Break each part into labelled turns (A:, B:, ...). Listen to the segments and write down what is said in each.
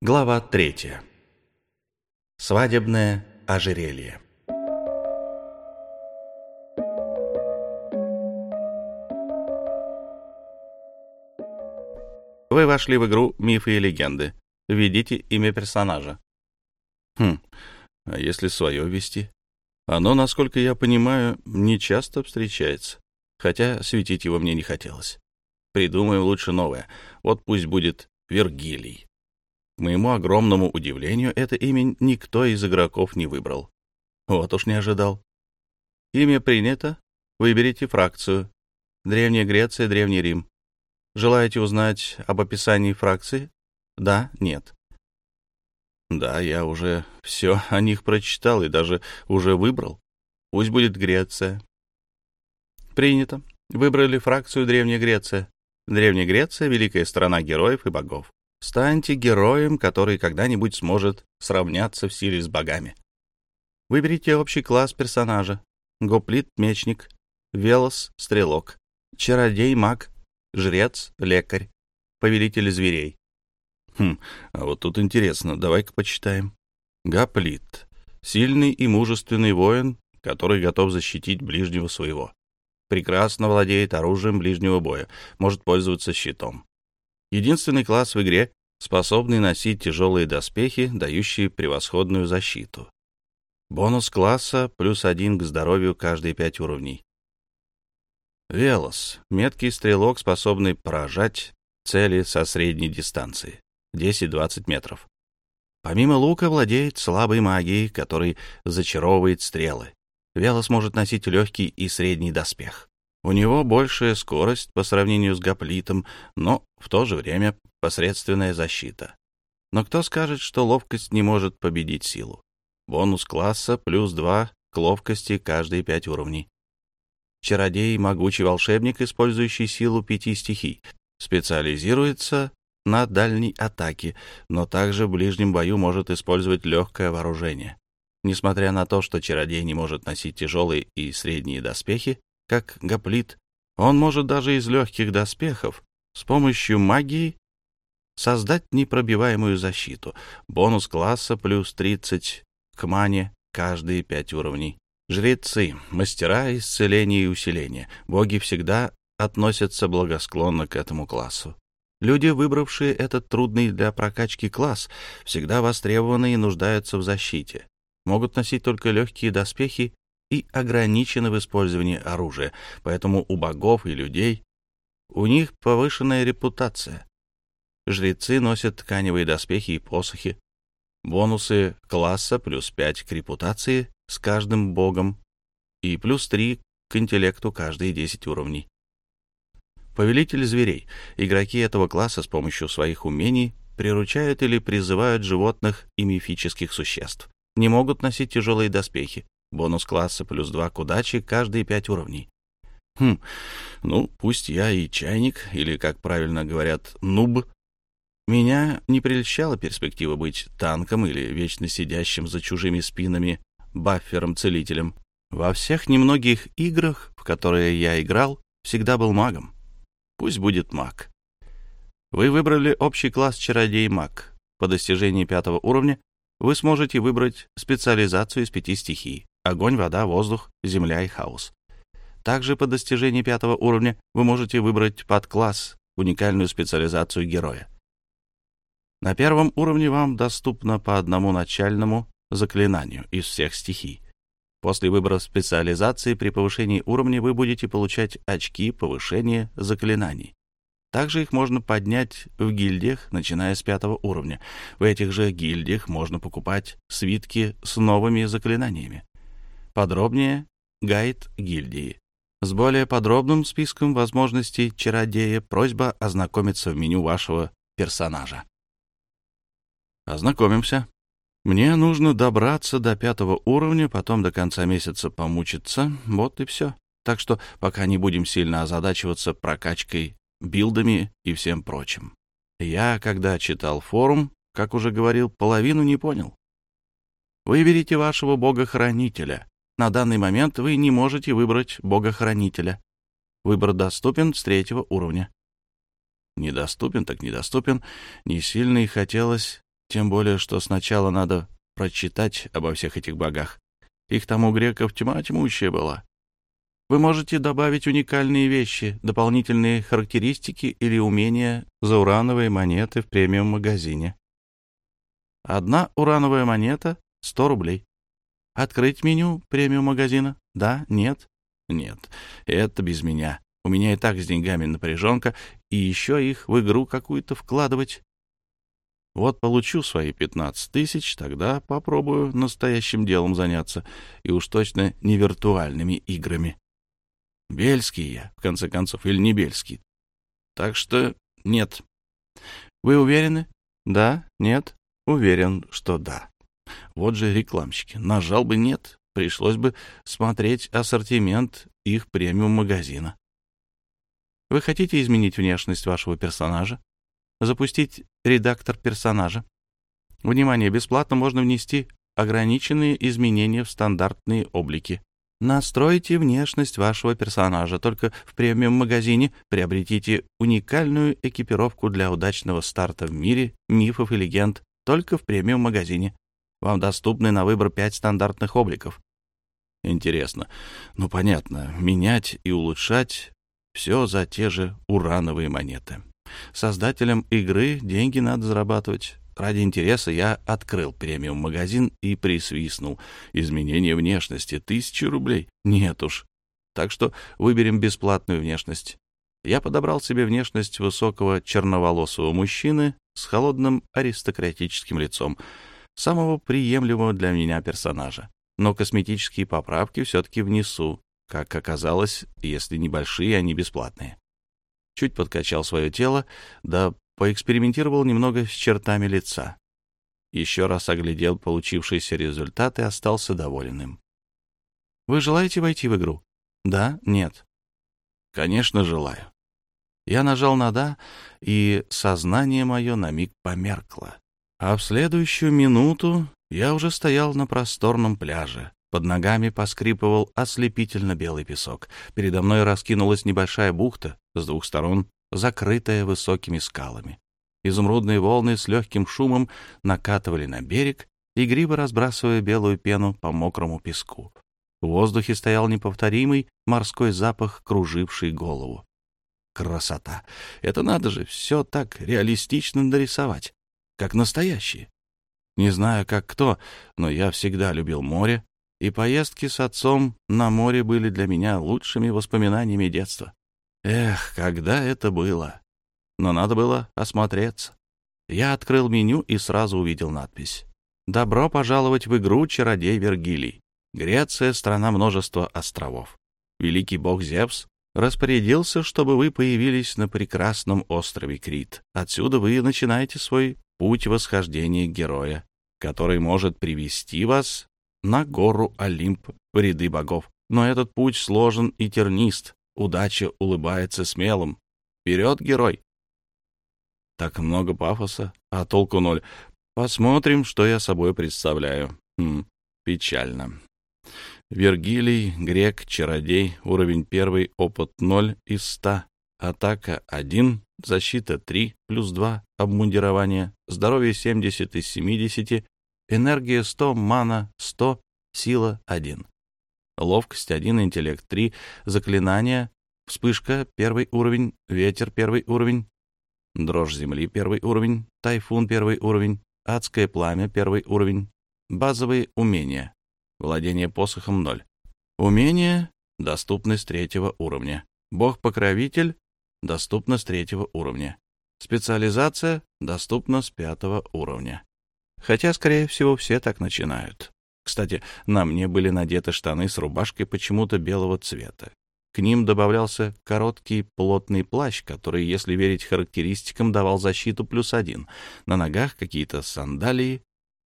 A: Глава третья. Свадебное ожерелье. Вы вошли в игру «Мифы и легенды». Введите имя персонажа.
B: Хм, а если свое ввести? Оно, насколько я понимаю, не часто встречается, хотя светить его мне не хотелось. Придумаем лучше новое. Вот пусть будет Вергилий. К моему огромному удивлению, это имя никто из игроков не выбрал. Вот уж не ожидал. Имя принято. Выберите фракцию. Древняя Греция, Древний Рим. Желаете узнать об описании фракции? Да, нет. Да, я уже все о них прочитал и даже уже выбрал. Пусть будет Греция. Принято. Выбрали фракцию Древняя Греция. Древняя Греция — великая страна героев и богов. Станьте героем, который когда-нибудь сможет сравняться в силе с богами. Выберите общий класс персонажа. Гоплит — мечник, Велос — стрелок, Чародей — маг, Жрец — лекарь, Повелитель зверей. Хм, а вот тут интересно, давай-ка почитаем. Гоплит — сильный и мужественный воин, который готов защитить ближнего своего. Прекрасно владеет оружием ближнего боя, может пользоваться щитом. Единственный класс в игре, способный носить тяжелые доспехи, дающие превосходную защиту. Бонус класса плюс один к здоровью каждые пять уровней. Велос — меткий стрелок, способный поражать цели со средней дистанции, 10-20 метров. Помимо лука владеет слабой магией, который зачаровывает стрелы. Велос может носить легкий и средний доспех. У него большая скорость по сравнению с гоплитом, но в то же время посредственная защита. Но кто скажет, что ловкость не может победить силу? Бонус класса плюс 2 к ловкости каждые 5 уровней. Чародей — могучий волшебник, использующий силу пяти стихий. Специализируется на дальней атаке, но также в ближнем бою может использовать легкое вооружение. Несмотря на то, что чародей не может носить тяжелые и средние доспехи, как гоплит, он может даже из легких доспехов с помощью магии создать непробиваемую защиту. Бонус класса плюс 30 к мане каждые пять уровней. Жрецы, мастера исцеления и усиления. Боги всегда относятся благосклонно к этому классу. Люди, выбравшие этот трудный для прокачки класс, всегда востребованы и нуждаются в защите. Могут носить только легкие доспехи и ограничены в использовании оружия, поэтому у богов и людей у них повышенная репутация. Жрецы носят тканевые доспехи и посохи. Бонусы класса плюс 5 к репутации с каждым богом и плюс 3 к интеллекту каждые 10 уровней. Повелитель зверей. Игроки этого класса с помощью своих умений приручают или призывают животных и мифических существ. Не могут носить тяжелые доспехи, Бонус класса плюс два к удаче каждые пять уровней. Хм, ну, пусть я и чайник, или, как правильно говорят, нуб. Меня не прельщала перспектива быть танком или вечно сидящим за чужими спинами баффером-целителем. Во всех немногих играх, в которые я играл, всегда был магом. Пусть будет маг. Вы выбрали общий класс чародей-маг. По достижении пятого уровня вы сможете выбрать специализацию из пяти стихий огонь, вода, воздух, земля и хаос. Также по достижении пятого уровня вы можете выбрать подкласс, уникальную специализацию героя. На первом уровне вам доступно по одному начальному заклинанию из всех стихий. После выбора специализации при повышении уровня вы будете получать очки повышения заклинаний. Также их можно поднять в гильдиях, начиная с пятого уровня. В этих же гильдиях можно покупать свитки с новыми заклинаниями. Подробнее гайд гильдии. С более подробным списком возможностей чародея просьба ознакомиться в меню вашего персонажа. Ознакомимся. Мне нужно добраться до пятого уровня, потом до конца месяца помучиться, вот и все. Так что пока не будем сильно озадачиваться прокачкой, билдами и всем прочим. Я, когда читал форум, как уже говорил, половину не понял. Выберите вашего бога-хранителя. На данный момент вы не можете выбрать бога-хранителя. Выбор доступен с третьего уровня. Недоступен так недоступен. Не сильно и хотелось Тем более, что сначала надо прочитать обо всех этих богах. Их там у греков тьма тьмущая была. Вы можете добавить уникальные вещи, дополнительные характеристики или умения за урановые монеты в премиум-магазине. Одна урановая монета — 100 рублей. Открыть меню премиум-магазина? Да? Нет? Нет. Это без меня. У меня и так с деньгами напряженка, и еще их в игру какую-то вкладывать. Вот получу свои 15 тысяч, тогда попробую настоящим делом заняться, и уж точно не виртуальными играми. Бельский я, в конце концов, или не Бельский. Так что нет. Вы уверены? Да? Нет? Уверен, что да. Вот же рекламщики. Нажал бы «нет», пришлось бы смотреть ассортимент их премиум-магазина. Вы хотите изменить внешность вашего персонажа? Запустить редактор персонажа? Внимание, бесплатно можно внести ограниченные изменения в стандартные облики. Настройте внешность вашего персонажа. Только в премиум-магазине приобретите уникальную экипировку для удачного старта в мире мифов и легенд. Только в премиум-магазине. Вам доступны на выбор пять стандартных обликов. Интересно. Ну, понятно. Менять и улучшать все за те же урановые монеты. Создателям игры деньги надо зарабатывать. Ради интереса я открыл премиум-магазин и присвистнул. Изменение внешности — тысячи рублей. Нет уж. Так что выберем бесплатную внешность. Я подобрал себе внешность высокого черноволосого мужчины с холодным аристократическим лицом, самого приемлемого для меня персонажа. Но косметические поправки все-таки внесу, как оказалось, если небольшие, они бесплатные. Чуть подкачал свое тело, да поэкспериментировал немного с чертами лица. Еще раз оглядел получившийся результат и остался доволенным. «Вы желаете войти в игру?» «Да? Нет?» «Конечно, желаю». Я нажал на «да», и сознание мое на миг померкло. А в следующую минуту я уже стоял на просторном пляже. Под ногами поскрипывал ослепительно белый песок. Передо мной раскинулась небольшая бухта, с двух сторон закрытая высокими скалами. Изумрудные волны с легким шумом накатывали на берег, игриво разбрасывая белую пену по мокрому песку. В воздухе стоял неповторимый морской запах, круживший голову. Красота! Это надо же, все так реалистично нарисовать, как настоящие. Не знаю, как кто, но я всегда любил море, и поездки с отцом на море были для меня лучшими воспоминаниями детства. Эх, когда это было! Но надо было осмотреться. Я открыл меню и сразу увидел надпись. «Добро пожаловать в игру «Чародей Вергилий». Греция — страна множества островов. Великий бог Зевс распорядился, чтобы вы появились на прекрасном острове Крит. Отсюда вы начинаете свой путь восхождения героя, который может привести вас на гору Олимп в ряды богов. Но этот путь сложен и тернист, Удача улыбается смелым. Вперед, герой! Так много пафоса, а толку ноль. Посмотрим, что я собой представляю. Хм, печально. Вергилий, грек, чародей, уровень первый, опыт 0 из 100, атака 1, защита 3, плюс 2, обмундирование, здоровье 70 из 70, энергия 100, мана 100, сила 1 ловкость 1, интеллект 3, заклинания, вспышка первый уровень, ветер первый уровень, дрожь земли первый уровень, тайфун первый уровень, адское пламя первый уровень, базовые умения, владение посохом 0. Умения доступны с третьего уровня. Бог-покровитель доступно с третьего уровня. Специализация доступна с пятого уровня. Хотя, скорее всего, все так начинают. Кстати, на мне были надеты штаны с рубашкой почему-то белого цвета. К ним добавлялся короткий плотный плащ, который, если верить характеристикам, давал защиту плюс один. На ногах какие-то сандалии,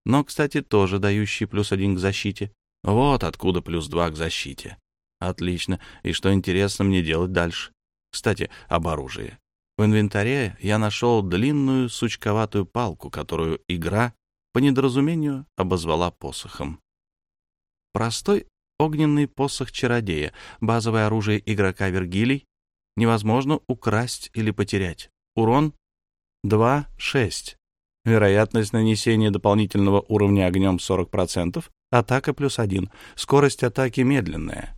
B: но, кстати, тоже дающие плюс один к защите. Вот откуда плюс два к защите. Отлично. И что интересно мне делать дальше? Кстати, об оружии. В инвентаре я нашел длинную сучковатую палку, которую игра по недоразумению обозвала посохом. Простой огненный посох чародея, базовое оружие игрока Вергилий, невозможно украсть или потерять. Урон 2-6. Вероятность нанесения дополнительного уровня огнем 40%, атака плюс 1, скорость атаки медленная.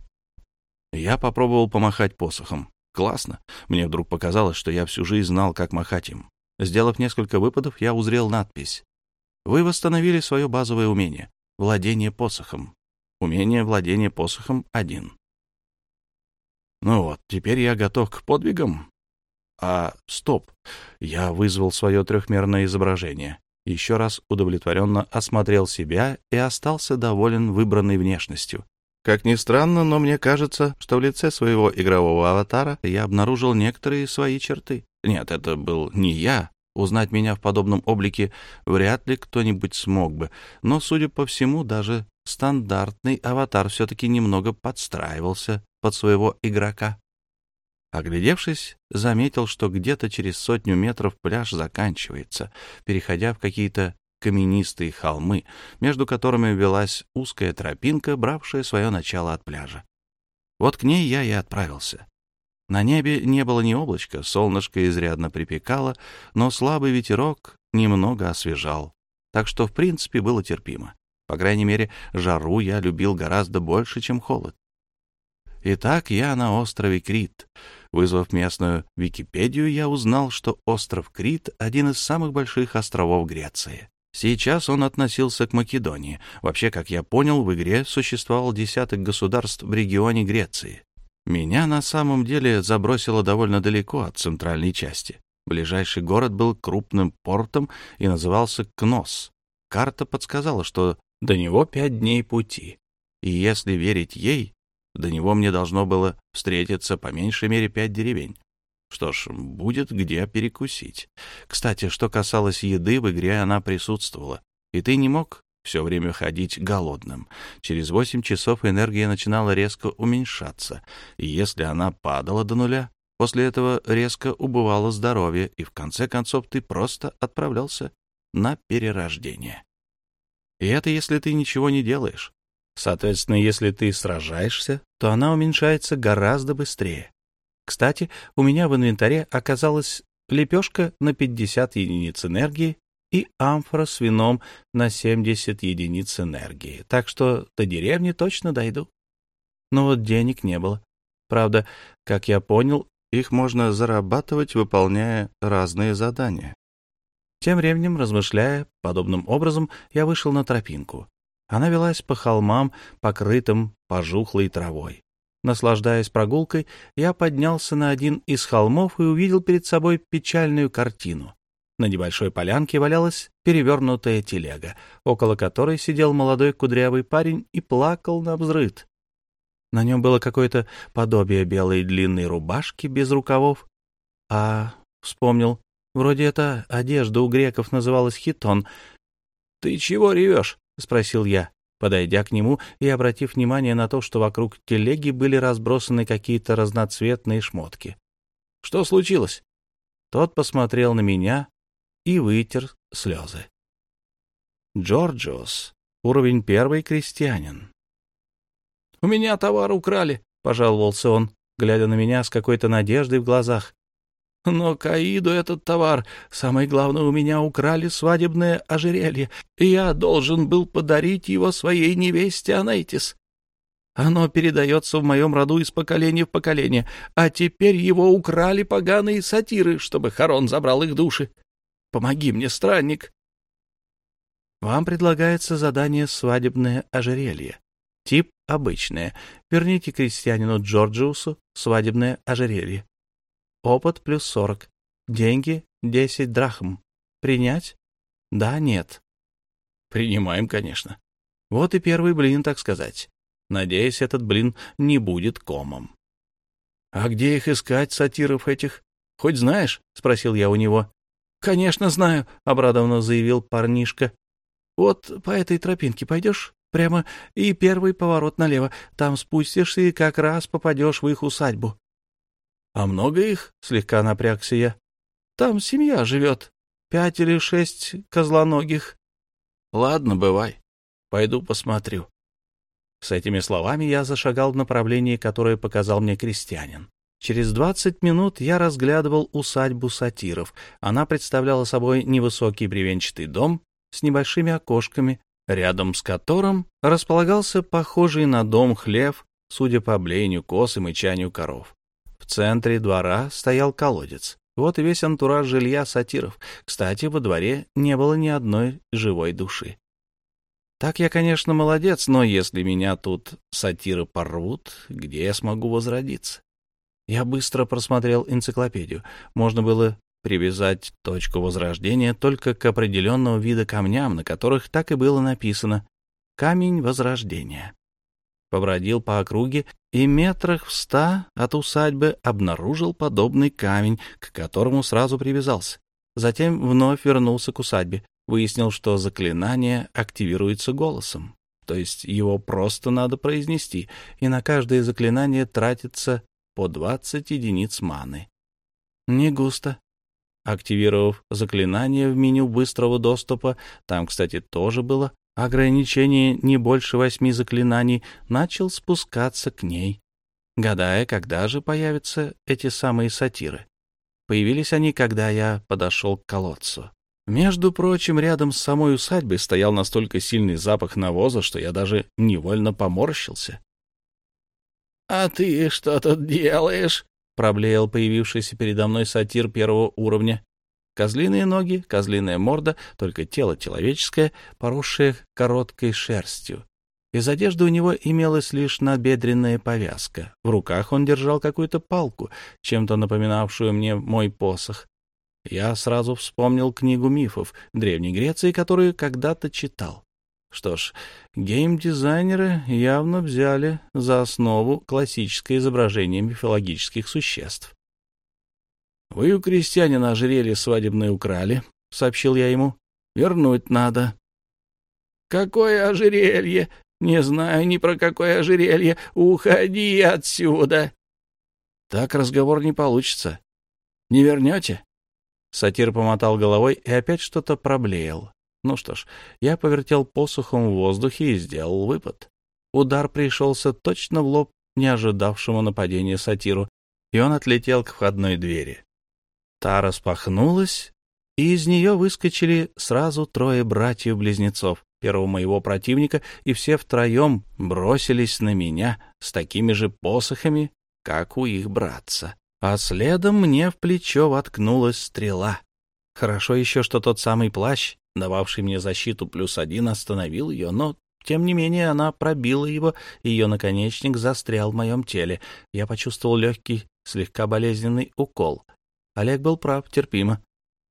B: Я попробовал помахать посохом. Классно. Мне вдруг показалось, что я всю жизнь знал, как махать им. Сделав несколько выпадов, я узрел надпись. Вы восстановили свое базовое умение — владение посохом. Умение владения посохом — один. Ну вот, теперь я готов к подвигам. А, стоп. Я вызвал свое трехмерное изображение. Еще раз удовлетворенно осмотрел себя и остался доволен выбранной внешностью. Как ни странно, но мне кажется, что в лице своего игрового аватара я обнаружил некоторые свои черты. Нет, это был не я. Узнать меня в подобном облике вряд ли кто-нибудь смог бы, но, судя по всему, даже стандартный аватар все-таки немного подстраивался под своего игрока. Оглядевшись, заметил, что где-то через сотню метров пляж заканчивается, переходя в какие-то каменистые холмы, между которыми велась узкая тропинка, бравшая свое начало от пляжа. Вот к ней я и отправился. На небе не было ни облачка, солнышко изрядно припекало, но слабый ветерок немного освежал, так что, в принципе, было терпимо. По крайней мере, жару я любил гораздо больше, чем холод. Итак, я на острове Крит. Вызвав местную Википедию, я узнал, что остров Крит — один из самых больших островов Греции. Сейчас он относился к Македонии. Вообще, как я понял, в игре существовал десяток государств в регионе Греции. Меня на самом деле забросило довольно далеко от центральной части. Ближайший город был крупным портом и назывался Кнос. Карта подсказала, что до него пять дней пути. И если верить ей, до него мне должно было встретиться по меньшей мере пять деревень. Что ж, будет где перекусить. Кстати, что касалось еды, в игре она присутствовала, и ты не мог все время ходить голодным. Через восемь часов энергия начинала резко уменьшаться, и если она падала до нуля, после этого резко убывало здоровье, и в конце концов ты просто отправлялся на перерождение. И это если ты ничего не делаешь. Соответственно, если ты сражаешься, то она уменьшается гораздо быстрее. Кстати, у меня в инвентаре оказалась лепешка на 50 единиц энергии и амфора с вином на 70 единиц энергии, так что до деревни точно дойду. Но вот денег не было. Правда, как я понял, их можно зарабатывать, выполняя разные задания. Тем временем, размышляя подобным образом, я вышел на тропинку. Она велась по холмам, покрытым пожухлой травой. Наслаждаясь прогулкой, я поднялся на один из холмов и увидел перед собой печальную картину. На небольшой полянке валялась перевернутая телега, около которой сидел молодой кудрявый парень и плакал на взрыд. На нем было какое-то подобие белой длинной рубашки без рукавов. А, вспомнил, вроде эта одежда у греков называлась хитон. — Ты чего ревешь? — спросил я подойдя к нему и обратив внимание на то, что вокруг телеги были разбросаны какие-то разноцветные шмотки. «Что случилось?» Тот посмотрел на меня и вытер слезы. Джорджиос, уровень первый крестьянин. «У меня товар украли», — пожаловался он, глядя на меня с какой-то надеждой в глазах. Но Каиду этот товар. Самое главное, у меня украли свадебное ожерелье, и я должен был подарить его своей невесте Анейтис. Оно передается в моем роду из поколения в поколение, а теперь его украли поганые сатиры, чтобы Харон забрал их души. Помоги мне, странник. Вам предлагается задание «Свадебное ожерелье». Тип обычное. Верните крестьянину Джорджиусу свадебное ожерелье. Опыт плюс сорок. Деньги десять драхм. Принять? Да, нет. Принимаем, конечно. Вот и первый блин, так сказать. Надеюсь, этот блин не будет комом. А где их искать, сатиров этих? Хоть знаешь? — спросил я у него. Конечно, знаю, — обрадованно заявил парнишка. Вот по этой тропинке пойдешь прямо и первый поворот налево. Там спустишься и как раз попадешь в их усадьбу. А много их? Слегка напрягся я. Там семья живет. Пять или шесть козлоногих. Ладно, бывай. Пойду посмотрю. С этими словами я зашагал в направлении, которое показал мне крестьянин. Через двадцать минут я разглядывал усадьбу сатиров. Она представляла собой невысокий бревенчатый дом с небольшими окошками, рядом с которым располагался похожий на дом хлев, судя по блению коз и мычанию коров. В центре двора стоял колодец. Вот и весь антураж жилья сатиров. Кстати, во дворе не было ни одной живой души. Так я, конечно, молодец, но если меня тут сатиры порвут, где я смогу возродиться? Я быстро просмотрел энциклопедию. Можно было привязать точку возрождения только к определенного вида камням, на которых так и было написано «Камень возрождения». Побродил по округе и метрах в ста от усадьбы обнаружил подобный камень, к которому сразу привязался. Затем вновь вернулся к усадьбе, выяснил, что заклинание активируется голосом, то есть его просто надо произнести, и на каждое заклинание тратится по 20 единиц маны. Не густо. Активировав заклинание в меню быстрого доступа, там, кстати, тоже было ограничение не больше восьми заклинаний, начал спускаться к ней, гадая, когда же появятся эти самые сатиры. Появились они, когда я подошел к колодцу. Между прочим, рядом с самой усадьбой стоял настолько сильный запах навоза, что я даже невольно поморщился. — А ты что тут делаешь? — проблеял появившийся передо мной сатир первого уровня. Козлиные ноги, козлиная морда, только тело человеческое, поросшее короткой шерстью. Из одежды у него имелась лишь набедренная повязка. В руках он держал какую-то палку, чем-то напоминавшую мне мой посох. Я сразу вспомнил книгу мифов Древней Греции, которую когда-то читал. Что ж, геймдизайнеры явно взяли за основу классическое изображение мифологических существ. «Вы у крестьянина ожерелье свадебное украли», — сообщил я ему. «Вернуть надо». «Какое ожерелье? Не знаю ни про какое ожерелье. Уходи отсюда!» «Так разговор не получится. Не вернете?» Сатир помотал головой и опять что-то проблеял. Ну что ж, я повертел посохом в воздухе и сделал выпад. Удар пришелся точно в лоб неожидавшему нападения сатиру, и он отлетел к входной двери. Та распахнулась, и из нее выскочили сразу трое братьев-близнецов, первого моего противника, и все втроем бросились на меня с такими же посохами, как у их братца а следом мне в плечо воткнулась стрела. Хорошо еще, что тот самый плащ, дававший мне защиту плюс один, остановил ее, но, тем не менее, она пробила его, и ее наконечник застрял в моем теле. Я почувствовал легкий, слегка болезненный укол. Олег был прав, терпимо.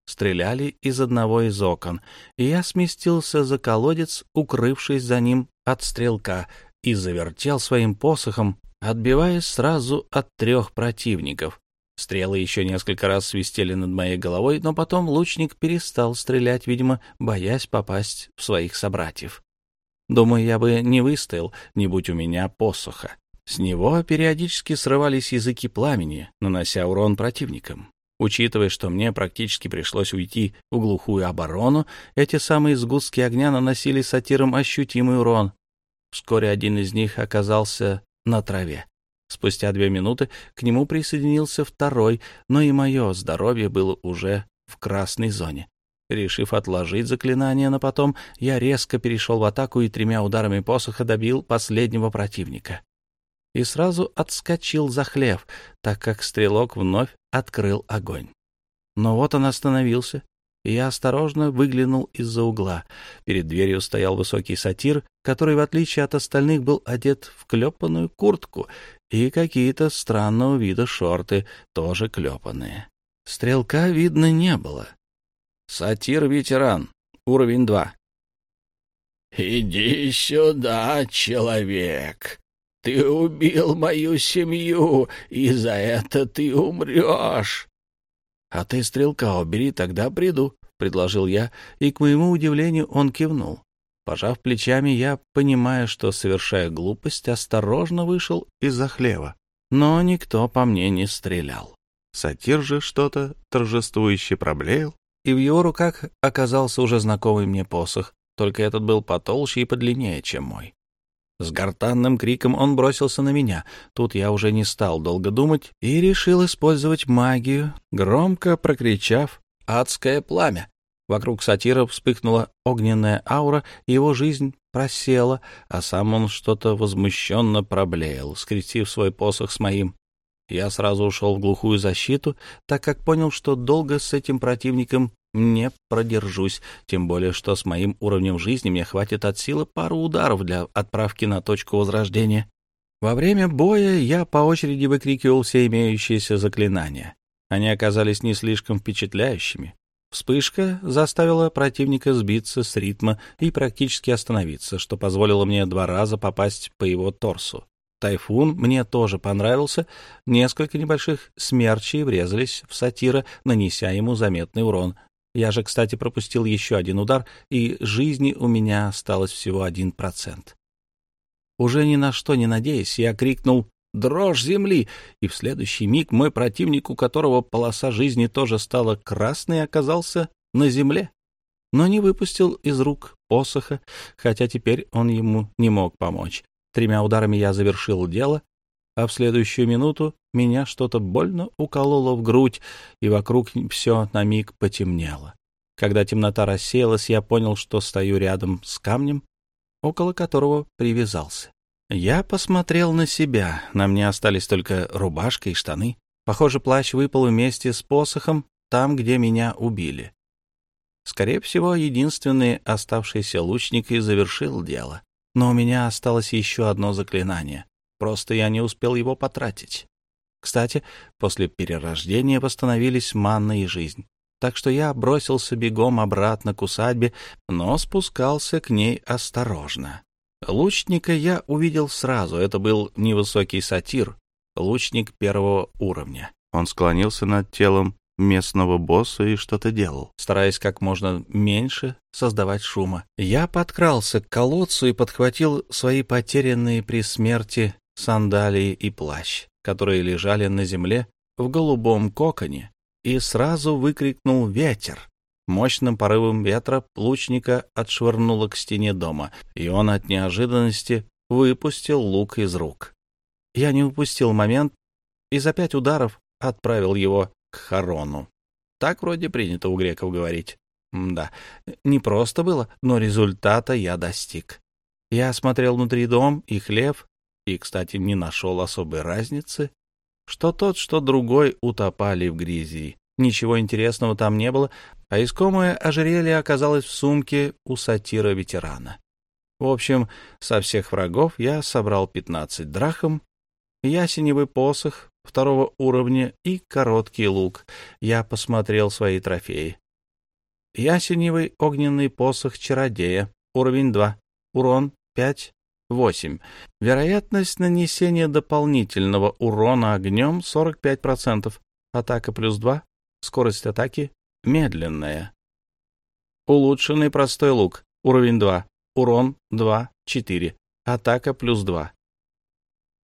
B: Стреляли из одного из окон, и я сместился за колодец, укрывшись за ним от стрелка, и завертел своим посохом, отбиваясь сразу от трех противников. Стрелы еще несколько раз свистели над моей головой, но потом лучник перестал стрелять, видимо, боясь попасть в своих собратьев. Думаю, я бы не выстоял, не будь у меня посоха. С него периодически срывались языки пламени, нанося урон противникам. Учитывая, что мне практически пришлось уйти в глухую оборону, эти самые сгустки огня наносили сатирам ощутимый урон. Вскоре один из них оказался на траве. Спустя две минуты к нему присоединился второй, но и мое здоровье было уже в красной зоне. Решив отложить заклинание на потом, я резко перешел в атаку и тремя ударами посоха добил последнего противника. И сразу отскочил за хлев, так как стрелок вновь открыл огонь. Но вот он остановился, и я осторожно выглянул из-за угла. Перед дверью стоял высокий сатир, который, в отличие от остальных, был одет в клепанную куртку и какие-то странного вида шорты, тоже клепанные. Стрелка видно не было. Сатир-ветеран, уровень два. «Иди сюда, человек! Ты убил мою семью, и за это ты умрешь!» «А ты стрелка убери, тогда приду», — предложил я, и, к моему удивлению, он кивнул. Пожав плечами, я, понимая, что совершая глупость, осторожно вышел из-за хлева. Но никто по мне не стрелял. Сатир же что-то торжествующе проблеял, и в его руках оказался уже знакомый мне посох, только этот был потолще и подлиннее, чем мой. С гортанным криком он бросился на меня. Тут я уже не стал долго думать и решил использовать магию, громко прокричав «Адское пламя!». Вокруг сатира вспыхнула огненная аура, его жизнь просела, а сам он что-то возмущенно проблеял, скрестив свой посох с моим. Я сразу ушел в глухую защиту, так как понял, что долго с этим противником не продержусь, тем более, что с моим уровнем жизни мне хватит от силы пару ударов для отправки на точку возрождения. Во время боя я по очереди выкрикивал все имеющиеся заклинания. Они оказались не слишком впечатляющими. Вспышка заставила противника сбиться с ритма и практически остановиться, что позволило мне два раза попасть по его торсу. Тайфун мне тоже понравился. Несколько небольших смерчей врезались в сатира, нанеся ему заметный урон. Я же, кстати, пропустил еще один удар, и жизни у меня осталось всего один процент. Уже ни на что не надеясь, я крикнул дрожь земли, и в следующий миг мой противник, у которого полоса жизни тоже стала красной, оказался на земле, но не выпустил из рук посоха, хотя теперь он ему не мог помочь. Тремя ударами я завершил дело, а в следующую минуту меня что-то больно укололо в грудь, и вокруг все на миг потемнело. Когда темнота рассеялась, я понял, что стою рядом с камнем, около которого привязался. Я посмотрел на себя. На мне остались только рубашка и штаны. Похоже, плащ выпал вместе с посохом там, где меня убили. Скорее всего, единственный оставшийся лучник и завершил дело. Но у меня осталось еще одно заклинание. Просто я не успел его потратить. Кстати, после перерождения восстановились манна и жизнь. Так что я бросился бегом обратно к усадьбе, но спускался к ней осторожно. Лучника я увидел сразу. Это был невысокий сатир, лучник первого уровня. Он склонился над телом местного босса и что-то делал, стараясь как можно меньше создавать шума. Я подкрался к колодцу и подхватил свои потерянные при смерти сандалии и плащ, которые лежали на земле в голубом коконе, и сразу выкрикнул «Ветер!». Мощным порывом ветра лучника отшвырнуло к стене дома, и он от неожиданности выпустил лук из рук. Я не упустил момент и за пять ударов отправил его к Харону. Так вроде принято у греков говорить. Да, не просто было, но результата я достиг. Я осмотрел внутри дом и хлев, и, кстати, не нашел особой разницы, что тот, что другой утопали в грязи. Ничего интересного там не было, а искомое ожерелье оказалось в сумке у сатира-ветерана. В общем, со всех врагов я собрал 15 драхом, ясеневый посох второго уровня и короткий лук. Я посмотрел свои трофеи. Ясеневый огненный посох чародея, уровень 2, урон 5, 8. Вероятность нанесения дополнительного урона огнем 45%, атака плюс 2, скорость атаки медленная. Улучшенный простой лук. Уровень 2. Урон 2, 4. Атака плюс 2.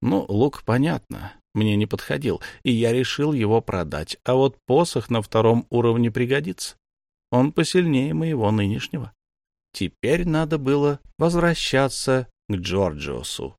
B: Ну, лук понятно. Мне не подходил, и я решил его продать. А вот посох на втором уровне пригодится. Он посильнее моего нынешнего. Теперь надо было возвращаться к Джорджиосу.